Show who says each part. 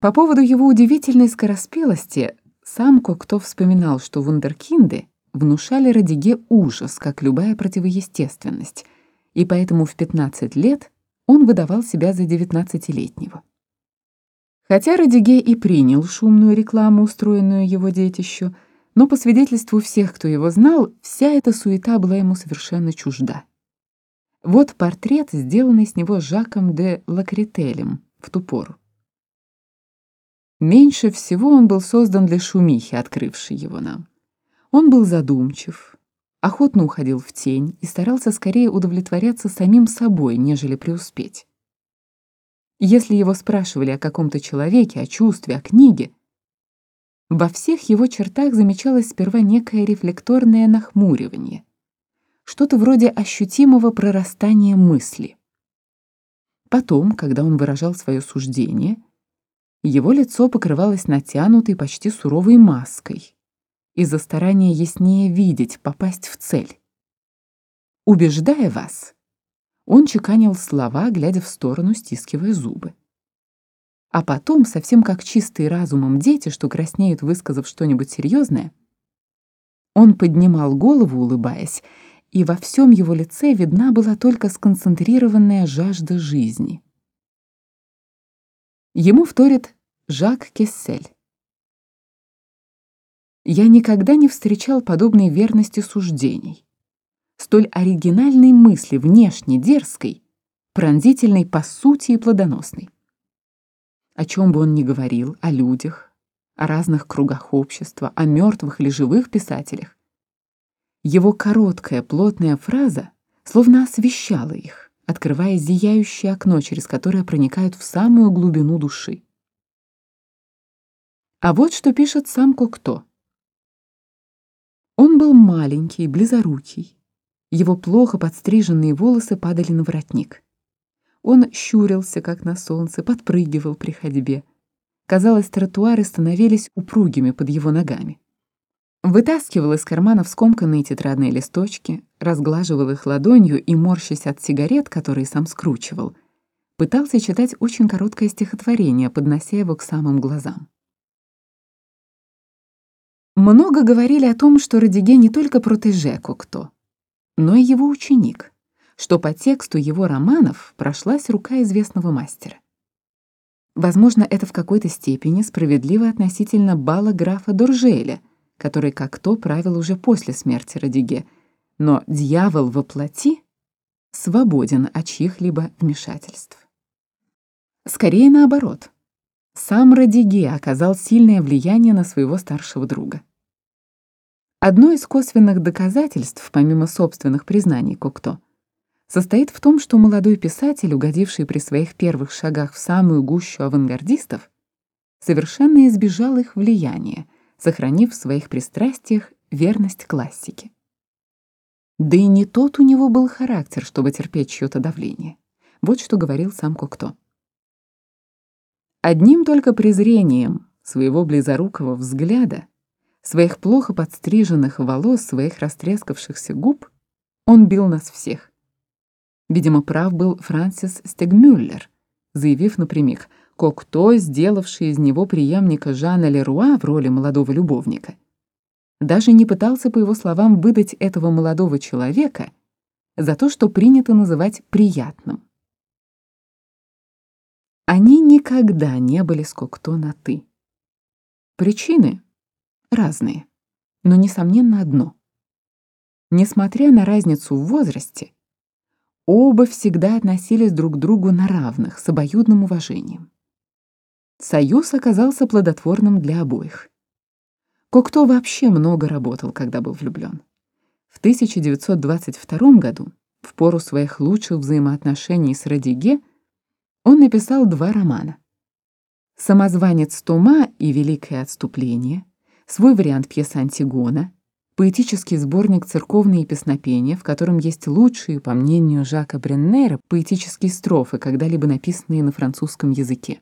Speaker 1: По поводу его удивительной скороспелости сам Кокто вспоминал, что вундеркинды внушали Радиге ужас, как любая противоестественность, и поэтому в 15 лет он выдавал себя за 19-летнего. Хотя Радиге и принял шумную рекламу, устроенную его детищу, но по свидетельству всех, кто его знал, вся эта суета была ему совершенно чужда. Вот портрет, сделанный с него Жаком де Лакретелем в ту пору. Меньше всего он был создан для шумихи, открывшей его нам. Он был задумчив, охотно уходил в тень и старался скорее удовлетворяться самим собой, нежели преуспеть. Если его спрашивали о каком-то человеке, о чувстве, о книге, во всех его чертах замечалось сперва некое рефлекторное нахмуривание, что-то вроде ощутимого прорастания мысли. Потом, когда он выражал свое суждение — его лицо покрывалось натянутой, почти суровой маской из-за старания яснее видеть, попасть в цель. Убеждая вас, он чеканил слова, глядя в сторону, стискивая зубы. А потом, совсем как чистые разумом дети, что краснеют, высказав что-нибудь серьезное, он поднимал голову, улыбаясь, и во всем его лице видна была только сконцентрированная жажда жизни. Ему вторит Жак Кессель. Я никогда не встречал подобной верности суждений, столь оригинальной мысли, внешне дерзкой, пронзительной по сути и плодоносной. О чем бы он ни говорил, о людях, о разных кругах общества, о мертвых или живых писателях, его короткая плотная фраза словно освещала их открывая зияющее окно, через которое проникают в самую глубину души. А вот что пишет сам Кокто. Он был маленький, близорукий. Его плохо подстриженные волосы падали на воротник. Он щурился, как на солнце, подпрыгивал при ходьбе. Казалось, тротуары становились упругими под его ногами. Вытаскивал из карманов скомканные тетрадные листочки, разглаживал их ладонью и, морщась от сигарет, которые сам скручивал, пытался читать очень короткое стихотворение, поднося его к самым глазам. Много говорили о том, что Радиге не только протеже Кокто, но и его ученик, что по тексту его романов прошлась рука известного мастера. Возможно, это в какой-то степени справедливо относительно бала графа Доржеля, который как то правил уже после смерти Радиге, но дьявол во плоти свободен от чьих-либо вмешательств. Скорее наоборот. Сам Радиге оказал сильное влияние на своего старшего друга. Одно из косвенных доказательств, помимо собственных признаний Кокто, состоит в том, что молодой писатель, угодивший при своих первых шагах в самую гущу авангардистов, совершенно избежал их влияния — сохранив в своих пристрастиях верность классике. Да и не тот у него был характер, чтобы терпеть чье-то давление. Вот что говорил сам Кокто. Одним только презрением своего близорукого взгляда, своих плохо подстриженных волос, своих растрескавшихся губ он бил нас всех. Видимо, прав был Франсис Стегмюллер, заявив напрямик — Коктось, сделавший из него преемника Жана Леруа в роли молодого любовника, даже не пытался, по его словам, выдать этого молодого человека за то, что принято называть приятным. Они никогда не были с Кокто на «ты». Причины разные, но, несомненно, одно. Несмотря на разницу в возрасте, оба всегда относились друг к другу на равных, с обоюдным уважением. Союз оказался плодотворным для обоих. Кокто вообще много работал, когда был влюблен. В 1922 году, в пору своих лучших взаимоотношений с Радиге, он написал два романа. «Самозванец Тома» и «Великое отступление», свой вариант пьесы «Антигона», поэтический сборник «Церковные песнопения», в котором есть лучшие, по мнению Жака Бреннера, поэтические строфы, когда-либо написанные на французском языке.